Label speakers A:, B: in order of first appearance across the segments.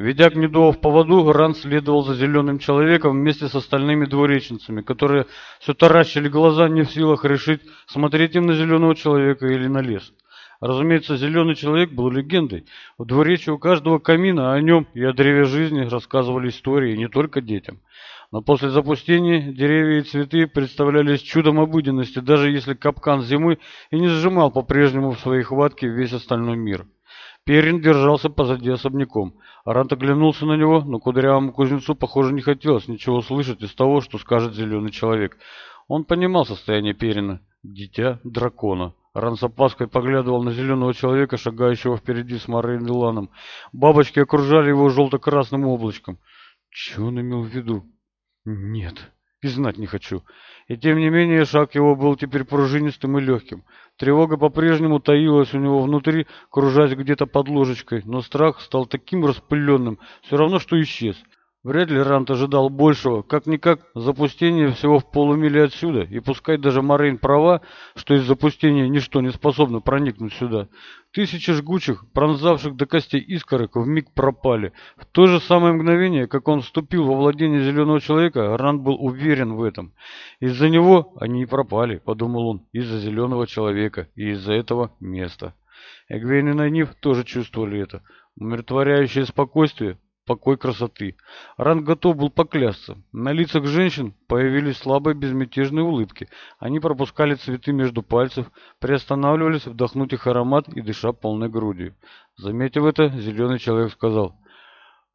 A: Ведя гнедого в поводу, Гран следовал за зеленым человеком вместе с остальными двореченцами, которые все таращили глаза, не в силах решить, смотреть им на зеленого человека или на лес. Разумеется, зеленый человек был легендой. В дворечии у каждого камина о нем и о древе жизни рассказывали истории не только детям. Но после запустения деревья и цветы представлялись чудом обыденности, даже если капкан зимы и не сжимал по-прежнему в своей хватке весь остальной мир. Перин держался позади особняком. Арант оглянулся на него, но кудрявому кузнецу, похоже, не хотелось ничего слышать из того, что скажет зеленый человек. Он понимал состояние Перина. Дитя дракона. Ран с опаской поглядывал на зеленого человека, шагающего впереди с Марейн Ланом. Бабочки окружали его желто-красным облачком. Чего он имел в виду? Нет. и знать не хочу. И тем не менее шаг его был теперь пружинистым и легким. Тревога по-прежнему таилась у Вряд ли Рант ожидал большего. Как-никак, запустение всего в полумиле отсюда. И пускай даже Морейн права, что из запустения ничто не способно проникнуть сюда. Тысячи жгучих, пронзавших до костей искорок, миг пропали. В то же самое мгновение, как он вступил во владение зеленого человека, Рант был уверен в этом. Из-за него они и пропали, подумал он, из-за зеленого человека и из-за этого места. Эгвейн и Найниф тоже чувствовали это. Умиротворяющее спокойствие покой красоты. Ранг готов был поклясться. На лицах женщин появились слабые безмятежные улыбки. Они пропускали цветы между пальцев, приостанавливались вдохнуть их аромат и дыша полной грудью. Заметив это, зеленый человек сказал,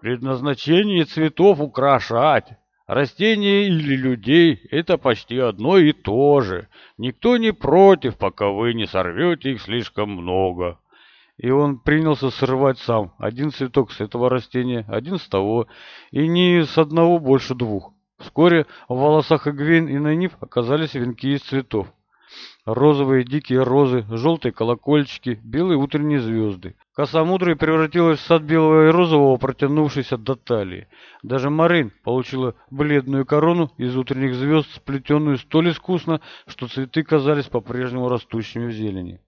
A: «Предназначение цветов украшать». Растения или людей – это почти одно и то же. Никто не против, пока вы не сорвете их слишком много и он принялся срывать сам один цветок с этого растения, один с того, и не с одного больше двух. Вскоре в волосах Эгвейн и Найниф оказались венки из цветов. Розовые дикие розы, желтые колокольчики, белые утренние звезды. Коса превратилась в сад белого и розового, протянувшийся до талии. Даже Марин получила бледную корону из утренних звезд, сплетенную столь искусно, что цветы казались по-прежнему растущими в зелени.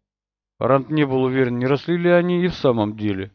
A: Рант не был уверен, не росли ли они и в самом деле.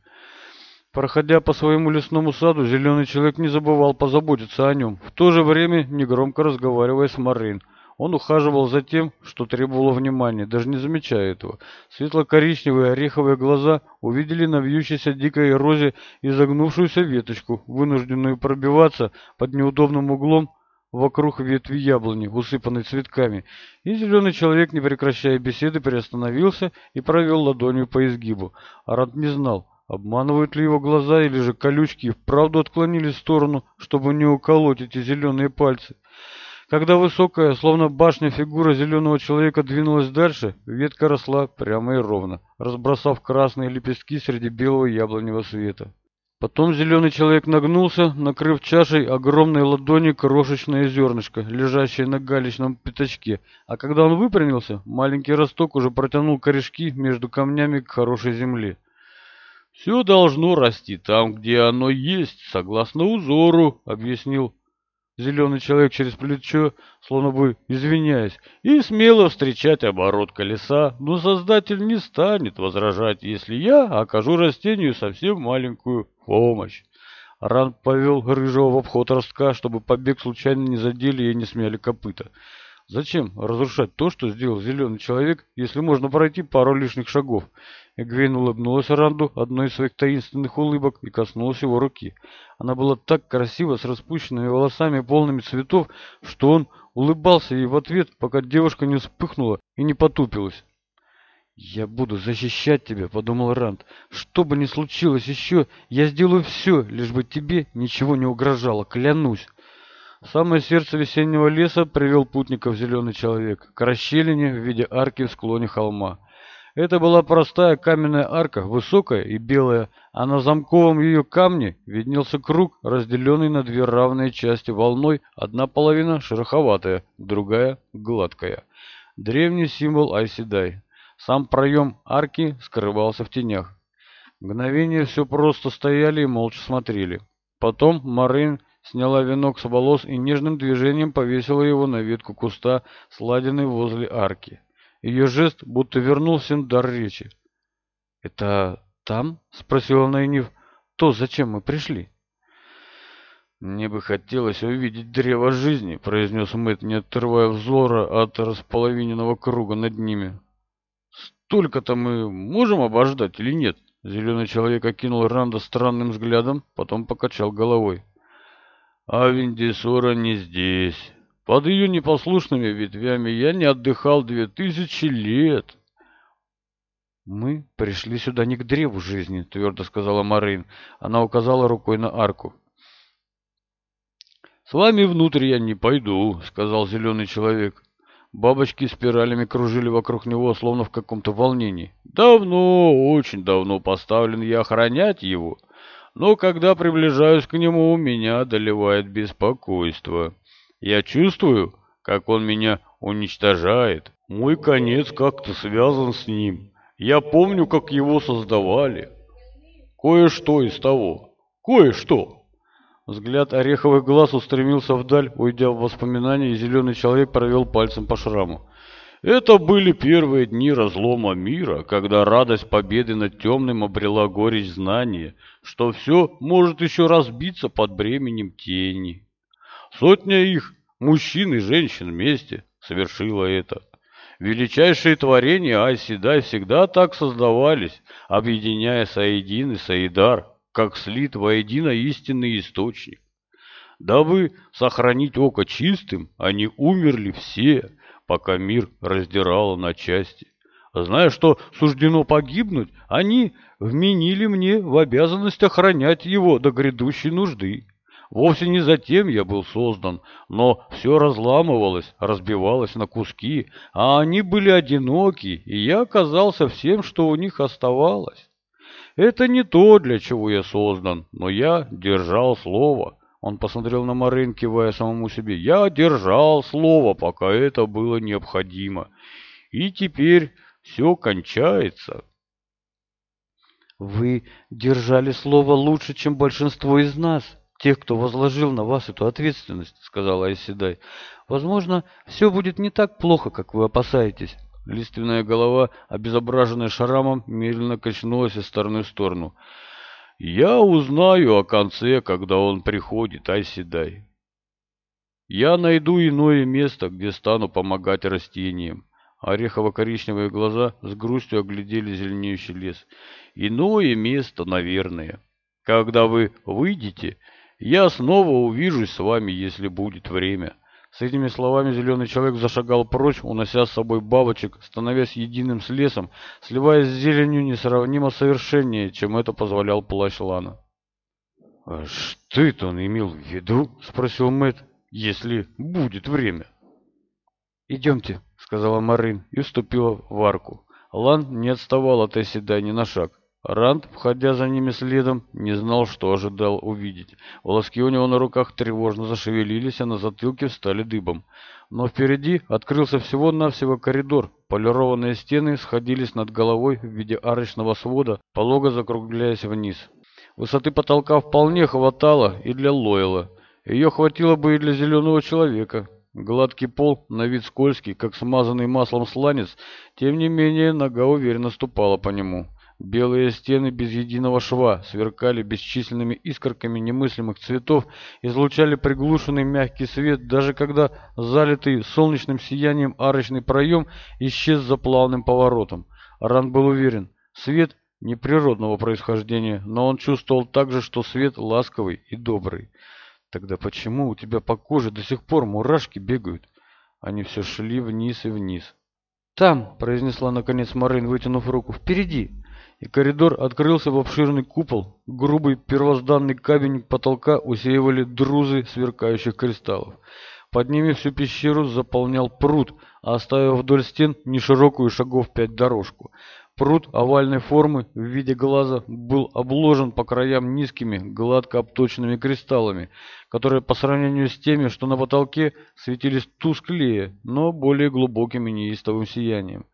A: Проходя по своему лесному саду, зеленый человек не забывал позаботиться о нем, в то же время негромко разговаривая с Марин. Он ухаживал за тем, что требовало внимания, даже не замечая этого. Светло-коричневые ореховые глаза увидели на вьющейся дикой розе изогнувшуюся веточку, вынужденную пробиваться под неудобным углом вокруг ветви яблони, усыпанной цветками, и зеленый человек, не прекращая беседы, приостановился и провел ладонью по изгибу. Арат не знал, обманывают ли его глаза, или же колючки вправду отклонили в сторону, чтобы не уколоть эти зеленые пальцы. Когда высокая, словно башня фигура зеленого человека двинулась дальше, ветка росла прямо и ровно, разбросав красные лепестки среди белого яблоневого света. Потом зеленый человек нагнулся, накрыв чашей огромной ладони крошечное зернышко, лежащее на галечном пятачке. А когда он выпрямился, маленький росток уже протянул корешки между камнями к хорошей земле. «Все должно расти там, где оно есть, согласно узору», — объяснил Зеленый человек через плечо, словно бы извиняясь, и смело встречать оборот колеса, но создатель не станет возражать, если я окажу растению совсем маленькую помощь. Ран повел Рыжего в обход ростка, чтобы побег случайно не задели и не смяли копыта. Зачем разрушать то, что сделал зеленый человек, если можно пройти пару лишних шагов? Эгвейн улыбнулась Ранду одной из своих таинственных улыбок и коснулась его руки. Она была так красива, с распущенными волосами, полными цветов, что он улыбался ей в ответ, пока девушка не вспыхнула и не потупилась. «Я буду защищать тебя», — подумал Ранд. «Что бы ни случилось еще, я сделаю все, лишь бы тебе ничего не угрожало, клянусь». самое сердце весеннего леса привел путников зеленый человек к расщелине в виде арки в склоне холма. Это была простая каменная арка, высокая и белая, а на замковом ее камне виднелся круг, разделенный на две равные части волной, одна половина шероховатая, другая гладкая. Древний символ Айседай. Сам проем арки скрывался в тенях. Мгновение все просто стояли и молча смотрели. Потом Марин сняла венок с волос и нежным движением повесила его на ветку куста, сладенной возле арки. Ее жест будто вернул им дар речи. «Это там?» — спросила Найниф. «То, зачем мы пришли?»
B: «Мне бы хотелось увидеть древо жизни», — произнес Мэтт, не отрывая взора от располовиненного круга над ними. «Столько-то мы можем обождать или нет?» Зеленый человек окинул Ранда странным взглядом, потом покачал головой. А «Авендисура не здесь. Под ее непослушными ветвями я не отдыхал две тысячи лет.
A: «Мы пришли сюда не к древу жизни», — твердо сказала Марин. Она указала рукой на арку.
B: «С вами внутрь я не пойду», — сказал зеленый человек. Бабочки спиралями кружили вокруг него, словно в каком-то волнении. «Давно, очень давно поставлен я охранять его, но когда приближаюсь к нему, меня одолевает беспокойство». Я чувствую, как он меня уничтожает. Мой конец как-то связан с ним. Я помню, как его создавали. Кое-что из того. Кое-что.
A: Взгляд ореховых глаз устремился вдаль, уйдя в воспоминания, и зеленый человек провел пальцем по шраму.
B: Это были первые дни разлома мира, когда радость победы над темным обрела горечь знания, что все может еще разбиться под бременем тени. Сотня их, мужчин и женщин вместе, совершила это. Величайшие творения Айседай всегда так создавались, объединяя Саидин и Саидар, как слит воедино истинный источник. Дабы сохранить око чистым, они умерли все, пока мир раздирало на части. Зная, что суждено погибнуть, они вменили мне в обязанность охранять его до грядущей нужды. Вовсе не затем я был создан, но все разламывалось, разбивалось на куски, а они были одиноки, и я оказался всем, что у них оставалось. Это не то, для чего я создан, но я держал слово. Он посмотрел на Марын, кивая самому себе. Я держал слово, пока это было необходимо. И теперь все кончается.
A: Вы держали слово лучше, чем большинство из нас, тех, кто возложил на вас эту ответственность», — сказала Айседай. «Возможно, все будет не так плохо, как вы опасаетесь». Лиственная голова, обезображенная шарамом, медленно качнулась из стороны в сторону.
B: «Я узнаю о конце, когда он приходит, Айседай. Я найду иное место, где стану помогать растениям». Орехово-коричневые глаза с грустью оглядели зеленеющий лес. «Иное место, наверное. Когда вы выйдете, я снова увижусь с вами, если будет время».
A: С этими словами зеленый человек зашагал прочь, унося с собой бабочек, становясь единым с лесом, сливаясь с зеленью несравнимо совершеннее, чем это позволял плащ Лана.
B: «А что это он имел в виду?» — спросил Мэт. «Если будет время».
A: «Идемте», — сказала Марин и вступила в арку. Лан не отставал от Эсседа ни на шаг. Ранд, входя за ними следом, не знал, что ожидал увидеть. Волоски у него на руках тревожно зашевелились, а на затылке встали дыбом. Но впереди открылся всего-навсего коридор. Полированные стены сходились над головой в виде арочного свода, полого закругляясь вниз. Высоты потолка вполне хватало и для Лойла. Ее хватило бы и для зеленого человека. Гладкий пол, на вид скользкий, как смазанный маслом сланец, тем не менее нога уверенно ступала по нему. Белые стены без единого шва сверкали бесчисленными искорками немыслимых цветов, излучали приглушенный мягкий свет, даже когда залитый солнечным сиянием арочный проем исчез за плавным поворотом. Ран был уверен, свет неприродного происхождения, но он чувствовал также, что свет ласковый и добрый. Тогда почему у тебя по коже до сих пор мурашки бегают? Они все шли вниз и вниз. «Там», — произнесла наконец Марин, вытянув руку, — «впереди» и коридор открылся в обширный купол. Грубый первозданный камень потолка усеивали друзы сверкающих кристаллов. Под ними всю пещеру заполнял пруд, оставив вдоль стен неширокую шагов пять дорожку. Пруд овальной формы в виде глаза был обложен по краям низкими, гладко обточенными кристаллами, которые по сравнению с теми, что на потолке, светились тусклее, но более глубоким и неистовым сиянием.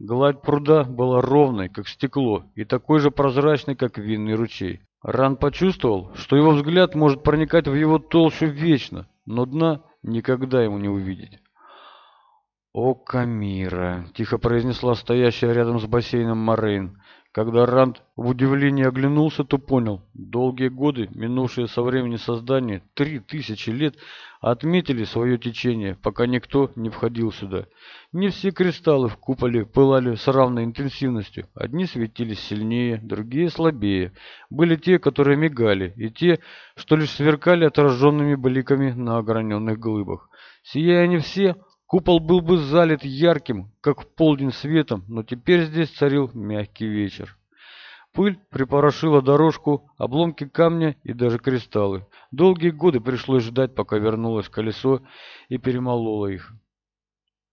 A: Гладь пруда была ровной, как стекло, и такой же прозрачной, как винный ручей. Ран почувствовал, что его взгляд может проникать в его толщу вечно, но дна никогда ему не увидеть. «О, Камира!» — тихо произнесла стоящая рядом с бассейном Морейн. Когда Ранд в удивлении оглянулся, то понял, долгие годы, минувшие со времени создания, три тысячи лет, отметили свое течение, пока никто не входил сюда. Не все кристаллы в куполе пылали с равной интенсивностью. Одни светились сильнее, другие слабее. Были те, которые мигали, и те, что лишь сверкали отраженными бликами на ограненных глыбах. Сияя не все, Купол был бы залит ярким, как в полдень светом, но теперь здесь царил мягкий вечер. Пыль припорошила дорожку, обломки камня и даже кристаллы. Долгие годы пришлось ждать, пока вернулось колесо и перемололо их.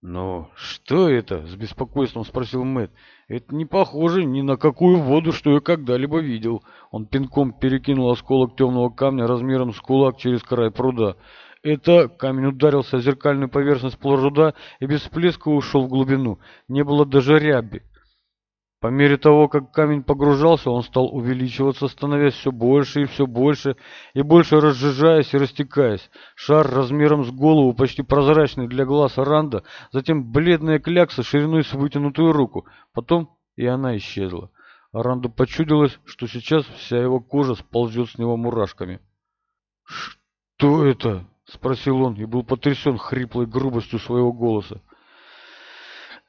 A: «Но что это?» — с беспокойством спросил Мэт. «Это не похоже ни на какую воду, что я когда-либо видел». Он пинком перекинул осколок темного камня размером с кулак через край пруда. Это камень ударился о зеркальную поверхность полруда и без всплеска ушел в глубину. Не было даже ряби. По мере того, как камень погружался, он стал увеличиваться, становясь все больше и все больше, и больше разжижаясь и растекаясь. Шар размером с голову, почти прозрачный для глаз Ранда, затем бледная клякса шириной с вытянутую руку. Потом и она исчезла. Аранду почудилось, что сейчас вся его кожа сползет с него мурашками. «Что это?» спросил он и был потрясен хриплой грубостью своего голоса.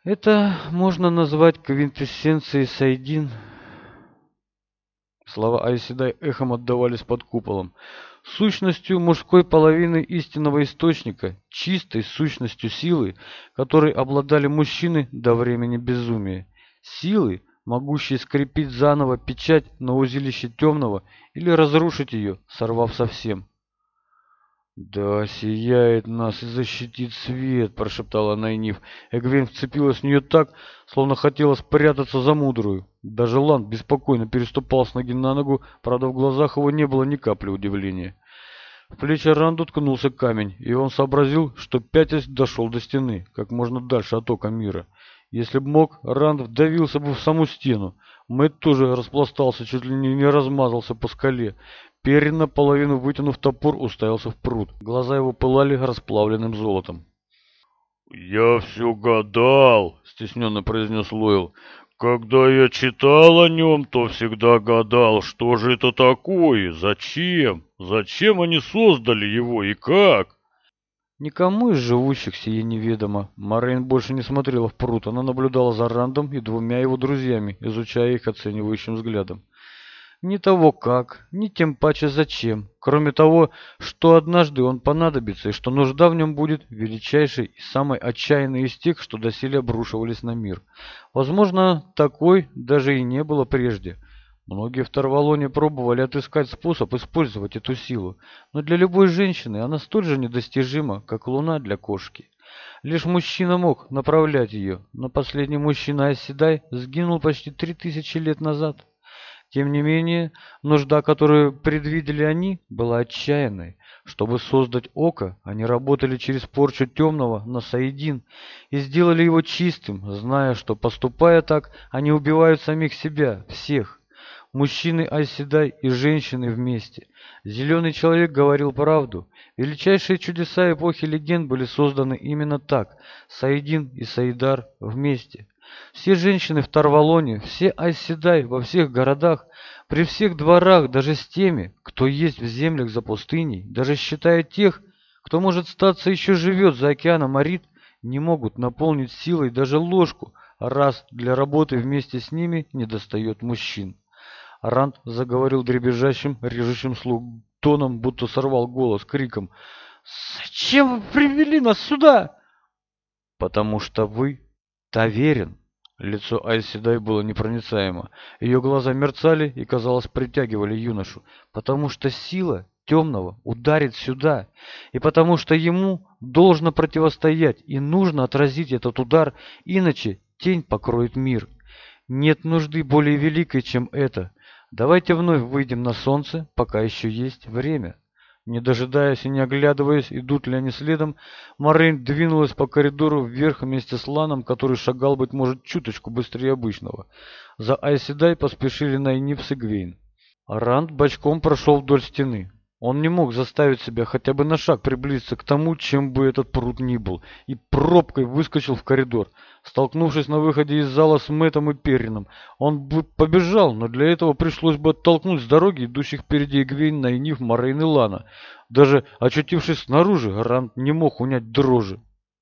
A: Это можно назвать квинтэссенцией Сайдин. Слова Айседай эхом отдавались под куполом. Сущностью мужской половины истинного источника, чистой сущностью силы, которой обладали мужчины до времени безумия. Силы, могущие скрепить заново печать на узилище темного или разрушить ее, сорвав совсем. «Да, сияет нас и защитит свет!» — прошептала Найниф. Эгвин вцепилась в нее так, словно хотела спрятаться за мудрую. Даже Лан беспокойно переступал с ноги на ногу, правда, в глазах его не было ни капли удивления. В плечи Ранду ткнулся камень, и он сообразил, что пятясь дошел до стены, как можно дальше от ока мира. Если б мог, Ранд вдавился бы в саму стену. Мэтт тоже распластался, чуть ли не размазался по скале. Перри, наполовину вытянув топор, уставился в пруд. Глаза его пылали расплавленным золотом.
B: «Я все гадал», — стесненно произнес Лойл. «Когда я читал о нем, то всегда гадал, что же это такое, зачем, зачем они создали его и как?»
A: Никому из живущих сие неведомо. Марин больше не смотрела в пруд, она наблюдала за Рандом и двумя его друзьями, изучая их оценивающим взглядом ни того как, ни тем паче зачем, кроме того, что однажды он понадобится и что нужда в нем будет величайшей и самой отчаянной из тех, что доселе обрушивались на мир. Возможно, такой даже и не было прежде. Многие в Тарвалоне пробовали отыскать способ использовать эту силу, но для любой женщины она столь же недостижима, как луна для кошки. Лишь мужчина мог направлять ее, но последний мужчина Оседай сгинул почти три тысячи лет назад. Тем не менее, нужда, которую предвидели они, была отчаянной. Чтобы создать око, они работали через порчу темного на Саидин и сделали его чистым, зная, что, поступая так, они убивают самих себя, всех. Мужчины оседай и женщины вместе. Зеленый человек говорил правду. Величайшие чудеса эпохи легенд были созданы именно так. Саидин и Саидар вместе. Все женщины в Тарвалоне, все Айседай во всех городах, при всех дворах, даже с теми, кто есть в землях за пустыней, даже считая тех, кто, может, статься еще живет за океаном Арит, не могут наполнить силой даже ложку, раз для работы вместе с ними недостает мужчин. Ранд заговорил дребезжащим, режущим слух тоном, будто сорвал голос криком. «Зачем вы привели нас сюда?» «Потому что вы Таверин. Лицо Айседай было непроницаемо. Ее глаза мерцали и, казалось, притягивали юношу, потому что сила темного ударит сюда, и потому что ему должно противостоять, и нужно отразить этот удар, иначе тень покроет мир. Нет нужды более великой, чем это. Давайте вновь выйдем на солнце, пока еще есть время. Не дожидаясь и не оглядываясь, идут ли они следом, Морейн двинулась по коридору вверх вместе с Ланом, который шагал, быть может, чуточку быстрее обычного. За Айз Седай поспешили Найниф и Эгвейн. Ранд бочком прошел вдоль стены. Он не мог заставить себя хотя бы на шаг приблизиться к тому, чем бы этот пруд ни был, и пробкой выскочил в коридор. Столкнувшись на выходе из зала с Мэттом и Перином, он бы побежал, но для этого пришлось бы оттолкнуть с дороги идущих впереди Эгвейн, Найниф, Морейн и Лана. Даже очутившись снаружи, Гарант не мог унять дрожи.